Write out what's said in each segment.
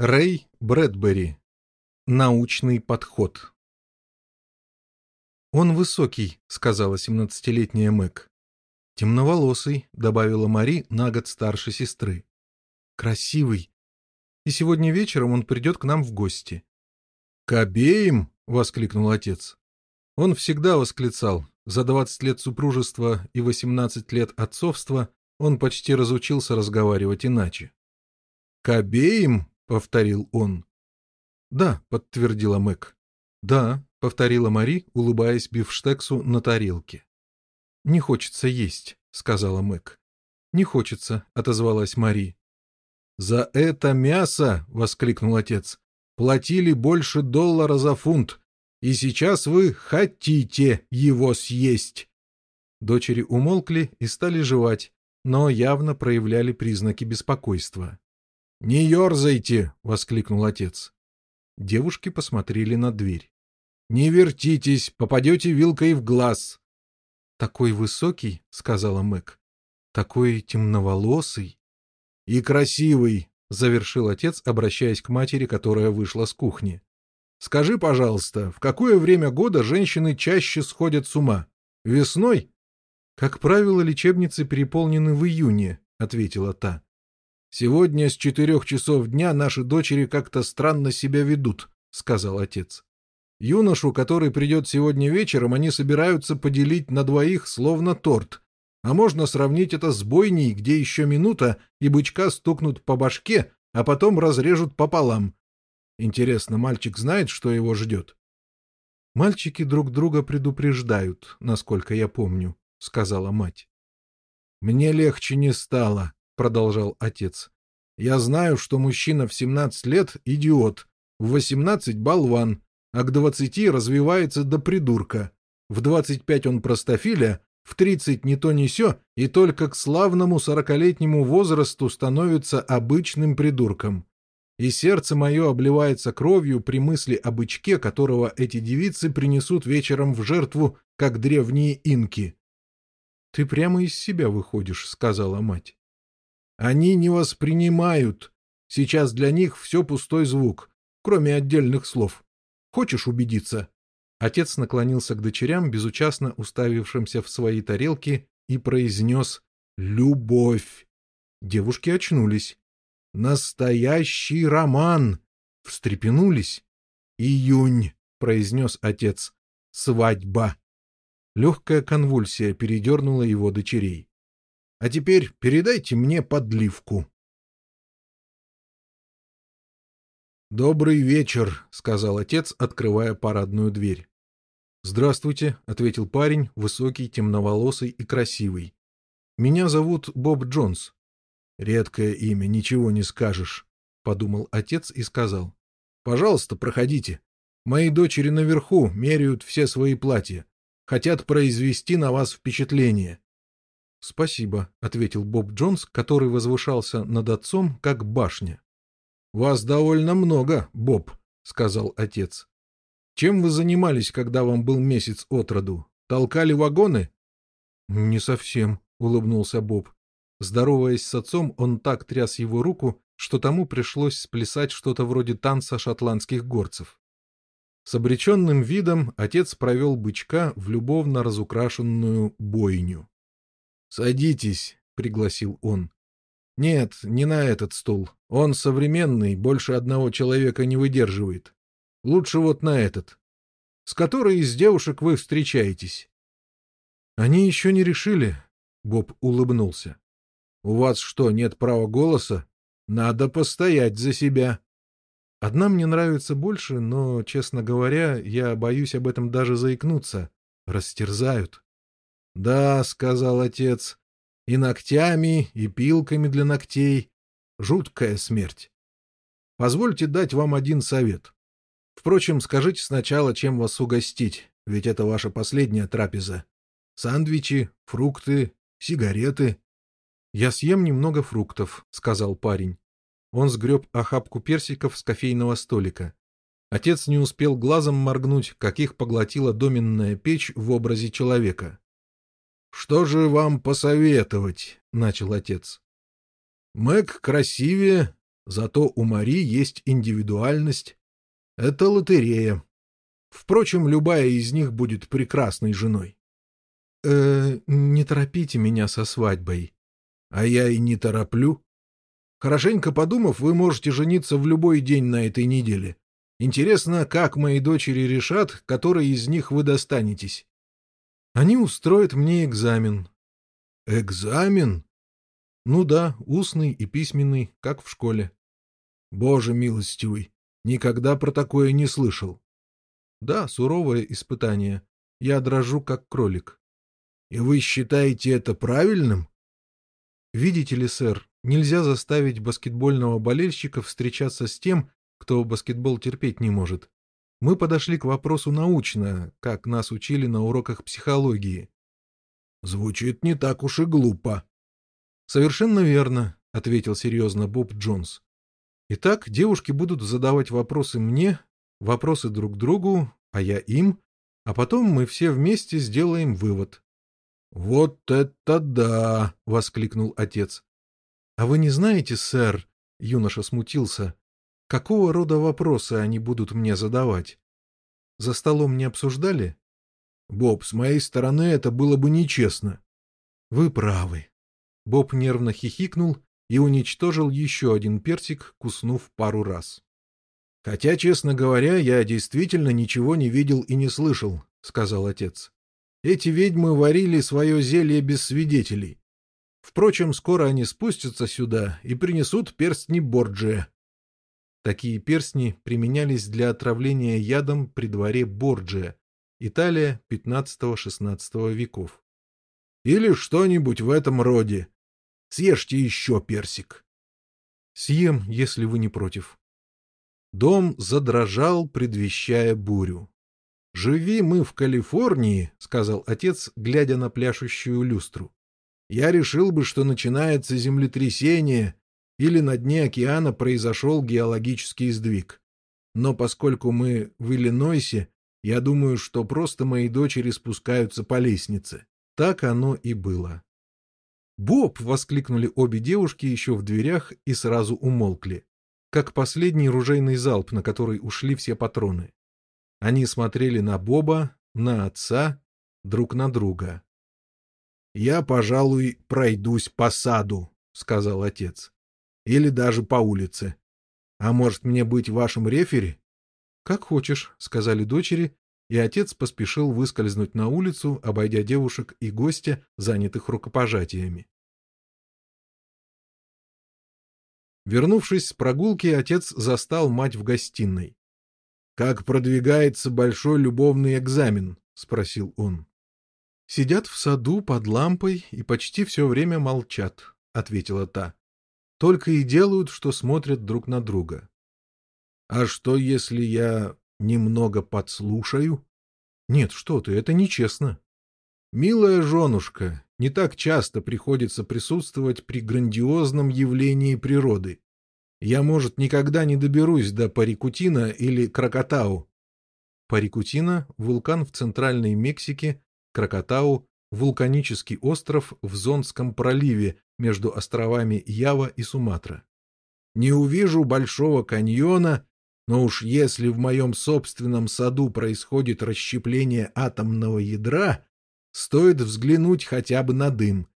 Рэй Брэдбери. Научный подход. «Он высокий», — сказала семнадцатилетняя Мэг. «Темноволосый», — добавила Мари на год старше сестры. «Красивый. И сегодня вечером он придет к нам в гости». «К обеим?» — воскликнул отец. Он всегда восклицал. За двадцать лет супружества и восемнадцать лет отцовства он почти разучился разговаривать иначе. «К обеим?» — повторил он. «Да», — подтвердила Мэг. «Да», — повторила Мари, улыбаясь бифштексу на тарелке. «Не хочется есть», — сказала Мэг. «Не хочется», — отозвалась Мари. «За это мясо!» — воскликнул отец. «Платили больше доллара за фунт, и сейчас вы хотите его съесть!» Дочери умолкли и стали жевать, но явно проявляли признаки беспокойства. «Не ерзайте!» — воскликнул отец. Девушки посмотрели на дверь. «Не вертитесь, попадете вилкой в глаз!» «Такой высокий», — сказала Мэг. «Такой темноволосый». «И красивый», — завершил отец, обращаясь к матери, которая вышла с кухни. «Скажи, пожалуйста, в какое время года женщины чаще сходят с ума? Весной?» «Как правило, лечебницы переполнены в июне», — ответила та. «Сегодня с четырех часов дня наши дочери как-то странно себя ведут», — сказал отец. «Юношу, который придет сегодня вечером, они собираются поделить на двоих, словно торт. А можно сравнить это с бойней, где еще минута, и бычка стукнут по башке, а потом разрежут пополам. Интересно, мальчик знает, что его ждет?» «Мальчики друг друга предупреждают, насколько я помню», — сказала мать. «Мне легче не стало», продолжал отец. Я знаю, что мужчина в 17 лет — идиот, в 18 — болван, а к 20 развивается до придурка. В 25 он простофиля, в 30 не то не сё, и только к славному сорокалетнему возрасту становится обычным придурком. И сердце мое обливается кровью при мысли о бычке, которого эти девицы принесут вечером в жертву, как древние инки. — Ты прямо из себя выходишь, — сказала мать. Они не воспринимают. Сейчас для них все пустой звук, кроме отдельных слов. Хочешь убедиться?» Отец наклонился к дочерям, безучастно уставившимся в свои тарелки, и произнес «Любовь». Девушки очнулись. «Настоящий роман!» Встрепенулись. «Июнь», — произнес отец. «Свадьба». Легкая конвульсия передернула его дочерей. А теперь передайте мне подливку. «Добрый вечер», — сказал отец, открывая парадную дверь. «Здравствуйте», — ответил парень, высокий, темноволосый и красивый. «Меня зовут Боб Джонс». «Редкое имя, ничего не скажешь», — подумал отец и сказал. «Пожалуйста, проходите. Мои дочери наверху меряют все свои платья. Хотят произвести на вас впечатление. — Спасибо, — ответил Боб Джонс, который возвышался над отцом, как башня. — Вас довольно много, Боб, — сказал отец. — Чем вы занимались, когда вам был месяц от роду? Толкали вагоны? — Не совсем, — улыбнулся Боб. Здороваясь с отцом, он так тряс его руку, что тому пришлось сплясать что-то вроде танца шотландских горцев. С обреченным видом отец провел бычка в любовно разукрашенную бойню. «Садитесь», — пригласил он. «Нет, не на этот стул. Он современный, больше одного человека не выдерживает. Лучше вот на этот. С которой из девушек вы встречаетесь?» «Они еще не решили», — Боб улыбнулся. «У вас что, нет права голоса? Надо постоять за себя». «Одна мне нравится больше, но, честно говоря, я боюсь об этом даже заикнуться. Растерзают». «Да», — сказал отец, — «и ногтями, и пилками для ногтей. Жуткая смерть. Позвольте дать вам один совет. Впрочем, скажите сначала, чем вас угостить, ведь это ваша последняя трапеза. Сандвичи, фрукты, сигареты». «Я съем немного фруктов», — сказал парень. Он сгреб охапку персиков с кофейного столика. Отец не успел глазом моргнуть, как их поглотила доменная печь в образе человека. «Что же вам посоветовать?» — начал отец. «Мэг красивее, Зато у Мари есть индивидуальность. Это лотерея. Впрочем, любая из них будет прекрасной женой. Э, не торопите меня со свадьбой. А я и не тороплю. Хорошенько подумав, вы можете жениться в любой день на этой неделе. Интересно, как мои дочери решат, которой из них вы достанетесь. Они устроят мне экзамен. Экзамен? Ну да, устный и письменный, как в школе. Боже милостивый, никогда про такое не слышал. Да, суровое испытание. Я дрожу, как кролик. И вы считаете это правильным? Видите ли, сэр, нельзя заставить баскетбольного болельщика встречаться с тем, кто баскетбол терпеть не может. Мы подошли к вопросу научно, как нас учили на уроках психологии. Звучит не так уж и глупо. Совершенно верно, ответил серьезно Боб Джонс. Итак, девушки будут задавать вопросы мне, вопросы друг другу, а я им, а потом мы все вместе сделаем вывод. Вот это да, воскликнул отец. А вы не знаете, сэр, юноша смутился, какого рода вопросы они будут мне задавать? За столом не обсуждали? Боб, с моей стороны это было бы нечестно. Вы правы. Боб нервно хихикнул и уничтожил еще один персик, куснув пару раз. — Хотя, честно говоря, я действительно ничего не видел и не слышал, — сказал отец. — Эти ведьмы варили свое зелье без свидетелей. Впрочем, скоро они спустятся сюда и принесут перстни Борджия. Такие перстни применялись для отравления ядом при дворе Борджия, Италия XV-XVI веков. Или что-нибудь в этом роде, Съешьте еще персик. Съем, если вы не против. Дом задрожал, предвещая бурю. «Живи мы в Калифорнии», — сказал отец, глядя на пляшущую люстру. «Я решил бы, что начинается землетрясение или на дне океана произошел геологический сдвиг. Но поскольку мы в Иллинойсе, я думаю, что просто мои дочери спускаются по лестнице». Так оно и было. «Боб!» — воскликнули обе девушки еще в дверях и сразу умолкли, как последний ружейный залп, на который ушли все патроны. Они смотрели на Боба, на отца, друг на друга. «Я, пожалуй, пройдусь по саду», — сказал отец. «Или даже по улице. А может, мне быть вашим рефери?» «Как хочешь», — сказали дочери, и отец поспешил выскользнуть на улицу, обойдя девушек и гостя, занятых рукопожатиями. Вернувшись с прогулки, отец застал мать в гостиной. — Как продвигается большой любовный экзамен? — спросил он. — Сидят в саду под лампой и почти все время молчат, — ответила та. — Только и делают, что смотрят друг на друга. — А что, если я немного подслушаю? Нет, что ты, это нечестно. Милая женушка, не так часто приходится присутствовать при грандиозном явлении природы. Я, может, никогда не доберусь до Парикутина или Кракатау. Парикутина — вулкан в центральной Мексике, Кракатау — вулканический остров в Зонском проливе между островами Ява и Суматра. Не увижу Большого каньона но уж если в моем собственном саду происходит расщепление атомного ядра, стоит взглянуть хотя бы на дым.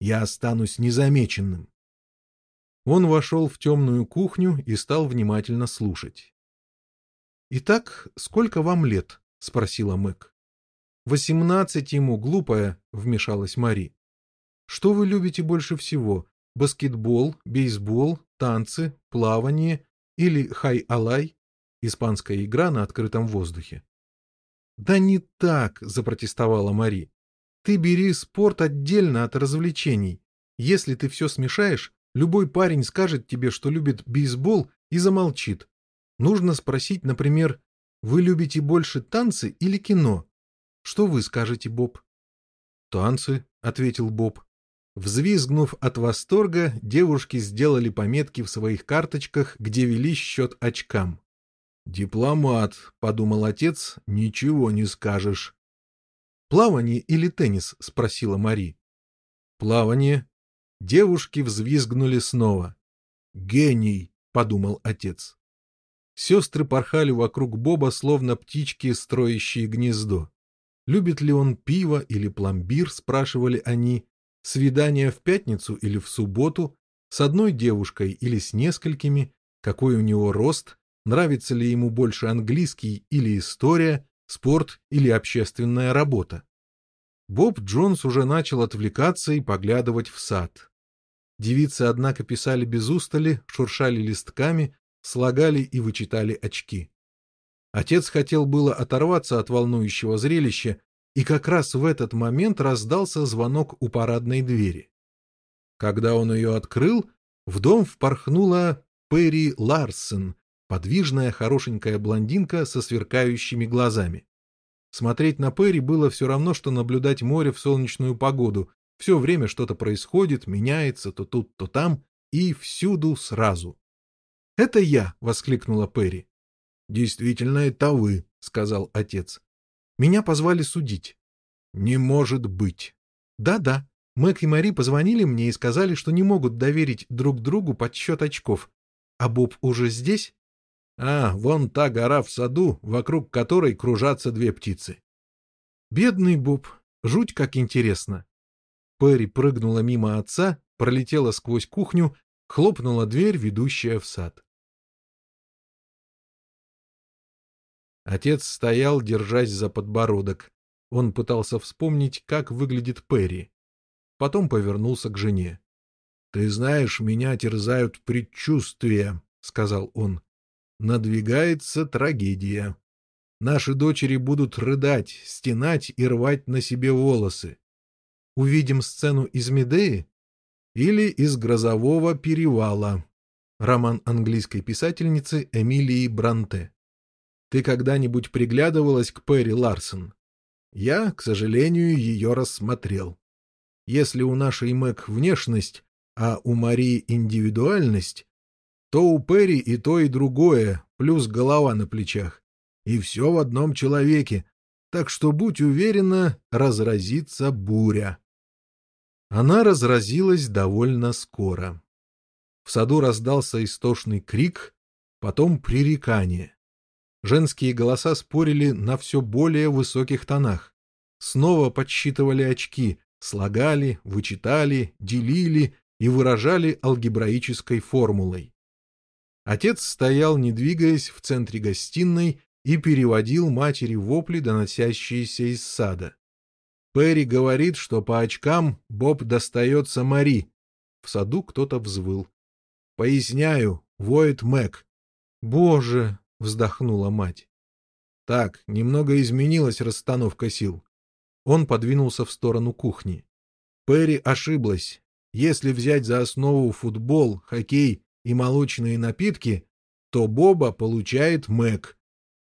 Я останусь незамеченным. Он вошел в темную кухню и стал внимательно слушать. «Итак, сколько вам лет?» — спросила Мэг. «Восемнадцать ему, глупая», — вмешалась Мари. «Что вы любите больше всего? Баскетбол, бейсбол, танцы, плавание или хай-алай, испанская игра на открытом воздухе. «Да не так», — запротестовала Мари. «Ты бери спорт отдельно от развлечений. Если ты все смешаешь, любой парень скажет тебе, что любит бейсбол, и замолчит. Нужно спросить, например, вы любите больше танцы или кино? Что вы скажете, Боб?» «Танцы», — ответил Боб. Взвизгнув от восторга, девушки сделали пометки в своих карточках, где вели счет очкам. «Дипломат», — подумал отец, — «ничего не скажешь». «Плавание или теннис?» — спросила Мари. «Плавание». Девушки взвизгнули снова. «Гений!» — подумал отец. Сестры порхали вокруг Боба, словно птички, строящие гнездо. Любит ли он пиво или пломбир, спрашивали они. Свидание в пятницу или в субботу, с одной девушкой или с несколькими, какой у него рост, нравится ли ему больше английский или история, спорт или общественная работа. Боб Джонс уже начал отвлекаться и поглядывать в сад. Девицы, однако, писали без устали, шуршали листками, слагали и вычитали очки. Отец хотел было оторваться от волнующего зрелища, и как раз в этот момент раздался звонок у парадной двери. Когда он ее открыл, в дом впорхнула Перри Ларсен, подвижная хорошенькая блондинка со сверкающими глазами. Смотреть на Перри было все равно, что наблюдать море в солнечную погоду. Все время что-то происходит, меняется то тут, то там, и всюду сразу. «Это я!» — воскликнула Перри. «Действительно, это вы», — сказал отец. «Меня позвали судить». «Не может быть». «Да-да. Мэг и Мари позвонили мне и сказали, что не могут доверить друг другу подсчет очков. А Боб уже здесь?» «А, вон та гора в саду, вокруг которой кружатся две птицы». «Бедный Боб. Жуть как интересно». Перри прыгнула мимо отца, пролетела сквозь кухню, хлопнула дверь, ведущая в сад. Отец стоял, держась за подбородок. Он пытался вспомнить, как выглядит Перри. Потом повернулся к жене. — Ты знаешь, меня терзают предчувствия, — сказал он. — Надвигается трагедия. Наши дочери будут рыдать, стенать и рвать на себе волосы. Увидим сцену из Медеи? Или из «Грозового перевала». Роман английской писательницы Эмилии Бранте. Ты когда-нибудь приглядывалась к Перри Ларсон? Я, к сожалению, ее рассмотрел. Если у нашей Мэг внешность, а у Марии индивидуальность, то у Перри и то, и другое, плюс голова на плечах. И все в одном человеке, так что, будь уверена, разразится буря. Она разразилась довольно скоро. В саду раздался истошный крик, потом пререкание. Женские голоса спорили на все более высоких тонах. Снова подсчитывали очки, слагали, вычитали, делили и выражали алгебраической формулой. Отец стоял, не двигаясь, в центре гостиной и переводил матери вопли, доносящиеся из сада. Перри говорит, что по очкам Боб достается Мари. В саду кто-то взвыл. Поясняю, воет Мэг. Боже, вздохнула мать. Так, немного изменилась расстановка сил. Он подвинулся в сторону кухни. Перри ошиблась. Если взять за основу футбол, хоккей и молочные напитки, то Боба получает Мэг.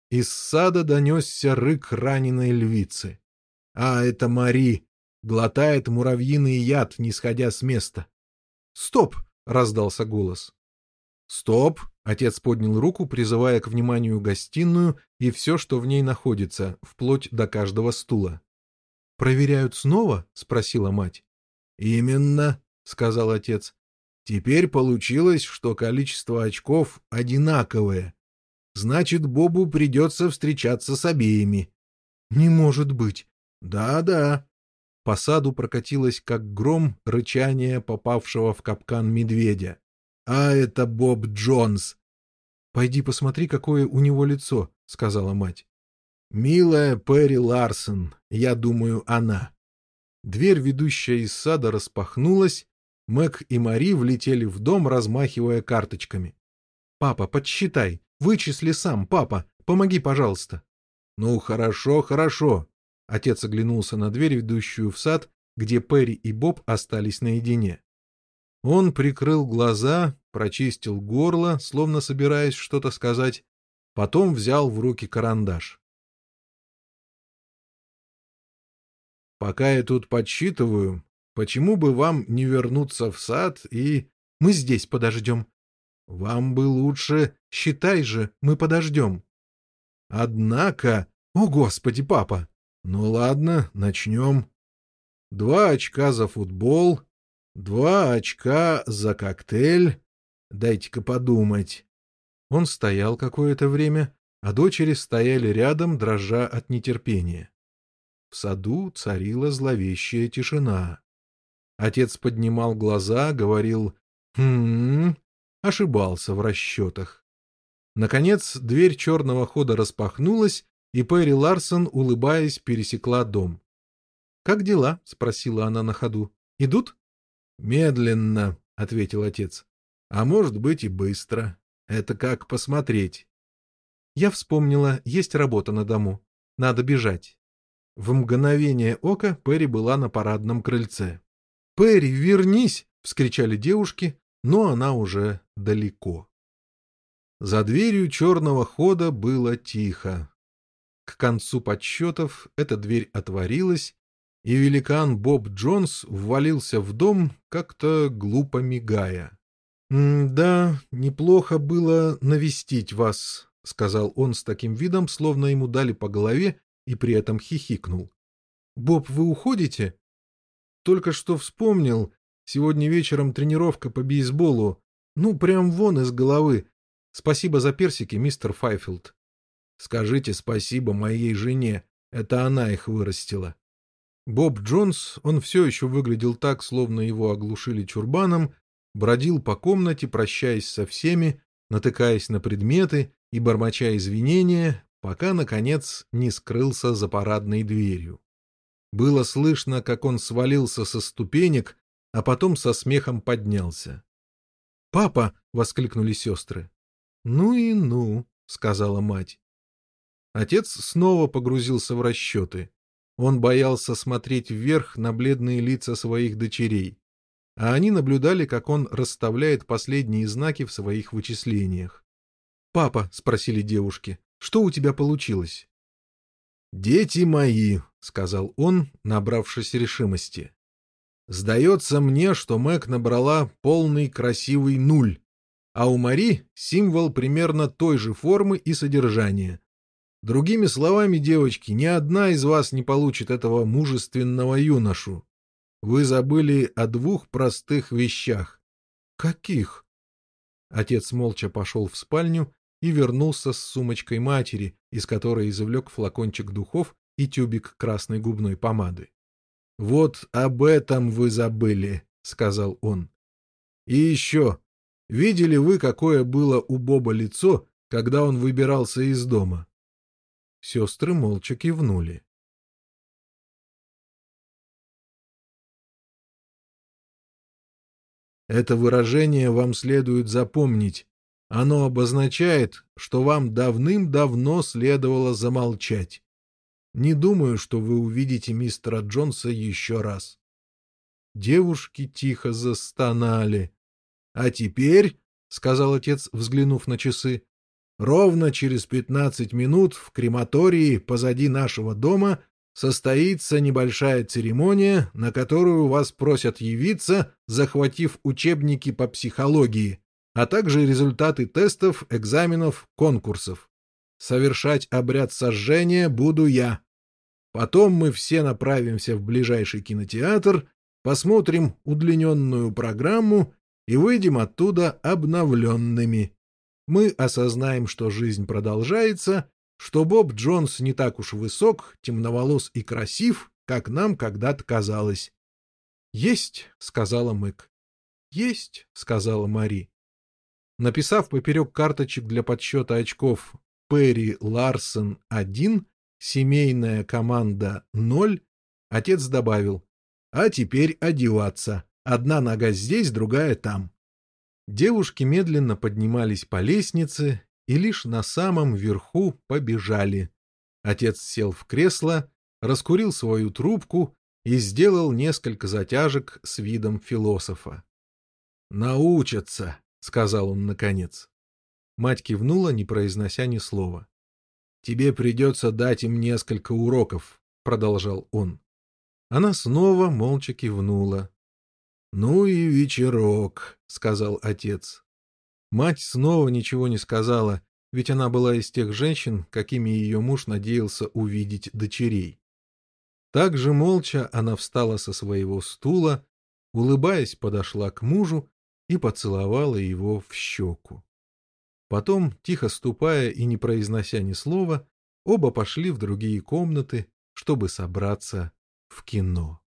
Из сада донесся рык раненой львицы. А это Мари глотает муравьиный яд, не сходя с места. «Стоп!» — раздался голос. «Стоп!» — отец поднял руку, призывая к вниманию гостиную и все, что в ней находится, вплоть до каждого стула. «Проверяют снова?» — спросила мать. «Именно», — сказал отец. «Теперь получилось, что количество очков одинаковое. Значит, Бобу придется встречаться с обеими». «Не может быть». «Да-да». По саду прокатилось, как гром, рычание попавшего в капкан медведя. А это Боб Джонс. Пойди посмотри, какое у него лицо, сказала мать. Милая Перри Ларсон, я думаю, она. Дверь, ведущая из сада, распахнулась. Мэг и Мари влетели в дом, размахивая карточками. «Папа, подсчитай. Вычисли сам, папа. Помоги, пожалуйста». «Ну, хорошо, хорошо». Отец оглянулся на дверь, ведущую в сад, где Перри и Боб остались наедине. Он прикрыл глаза, прочистил горло, словно собираясь что-то сказать, потом взял в руки карандаш. «Пока я тут подсчитываю, почему бы вам не вернуться в сад и... Мы здесь подождем. Вам бы лучше... Считай же, мы подождем. Однако... О, Господи, папа! Ну ладно, начнем. Два очка за футбол, Два очка за коктейль, Дайте-ка подумать. Он стоял какое-то время, а дочери стояли рядом, дрожа от нетерпения. В саду царила зловещая тишина. Отец поднимал глаза, говорил «Хм...» ошибался в расчетах. Наконец дверь черного хода распахнулась, и Перри Ларсон, улыбаясь, пересекла дом. «Как дела?» — спросила она на ходу. «Идут?» «Медленно», — ответил отец. «А может быть и быстро. Это как посмотреть». Я вспомнила, есть работа на дому. Надо бежать. В мгновение ока Перри была на парадном крыльце. «Перри, вернись!» — вскричали девушки, но она уже далеко. За дверью черного хода было тихо. К концу подсчетов эта дверь отворилась, и великан Боб Джонс ввалился в дом, как-то глупо мигая. «Да, неплохо было навестить вас», — сказал он с таким видом, словно ему дали по голове, и при этом хихикнул. «Боб, вы уходите?» «Только что вспомнил. Сегодня вечером тренировка по бейсболу. Ну, прям вон из головы. Спасибо за персики, мистер Файфилд». «Скажите спасибо моей жене. Это она их вырастила». Боб Джонс, он все еще выглядел так, словно его оглушили чурбаном, бродил по комнате, прощаясь со всеми, натыкаясь на предметы и бормоча извинения, пока, наконец, не скрылся за парадной дверью. Было слышно, как он свалился со ступенек, а потом со смехом поднялся. «Папа!» — воскликнули сестры. «Ну и ну!» — сказала мать. Отец снова погрузился в расчеты. Он боялся смотреть вверх на бледные лица своих дочерей, а они наблюдали, как он расставляет последние знаки в своих вычислениях. «Папа», — спросили девушки, — «что у тебя получилось?» «Дети мои», — сказал он, набравшись решимости. «Сдается мне, что Мэг набрала полный красивый нуль, а у Мари символ примерно той же формы и содержания. Другими словами, девочки, ни одна из вас не получит этого мужественного юношу. Вы забыли о двух простых вещах. Каких? Отец молча пошел в спальню и вернулся с сумочкой матери, из которой извлек флакончик духов и тюбик красной губной помады. «Вот об этом вы забыли», — сказал он. «И еще, видели вы, какое было у Боба лицо, когда он выбирался из дома?» Сестры молча кивнули. Это выражение вам следует запомнить. Оно обозначает, что вам давным-давно следовало замолчать. Не думаю, что вы увидите мистера Джонса еще раз. Девушки тихо застонали. — А теперь, — сказал отец, взглянув на часы, Ровно через пятнадцать минут в крематории позади нашего дома состоится небольшая церемония, на которую вас просят явиться, захватив учебники по психологии, а также результаты тестов, экзаменов, конкурсов. Совершать обряд сожжения буду я. Потом мы все направимся в ближайший кинотеатр, посмотрим удлиненную программу и выйдем оттуда обновленными мы осознаем, что жизнь продолжается, что Боб Джонс не так уж высок, темноволос и красив, как нам когда-то казалось. «Есть», — сказала Мэк. «Есть», — сказала Мари. Написав поперек карточек для подсчета очков «Перри Ларсон 1», «Семейная команда 0», отец добавил «А теперь одеваться. Одна нога здесь, другая там». Девушки медленно поднимались по лестнице и лишь на самом верху побежали. Отец сел в кресло, раскурил свою трубку и сделал несколько затяжек с видом философа. «Научатся», — сказал он наконец. Мать кивнула, не произнося ни слова. «Тебе придется дать им несколько уроков», — продолжал он. Она снова молча кивнула. «Ну и вечерок», — сказал отец. Мать снова ничего не сказала, ведь она была из тех женщин, какими ее муж надеялся увидеть дочерей. Так же молча она встала со своего стула, улыбаясь, подошла к мужу и поцеловала его в щеку. Потом, тихо ступая и не произнося ни слова, оба пошли в другие комнаты, чтобы собраться в кино.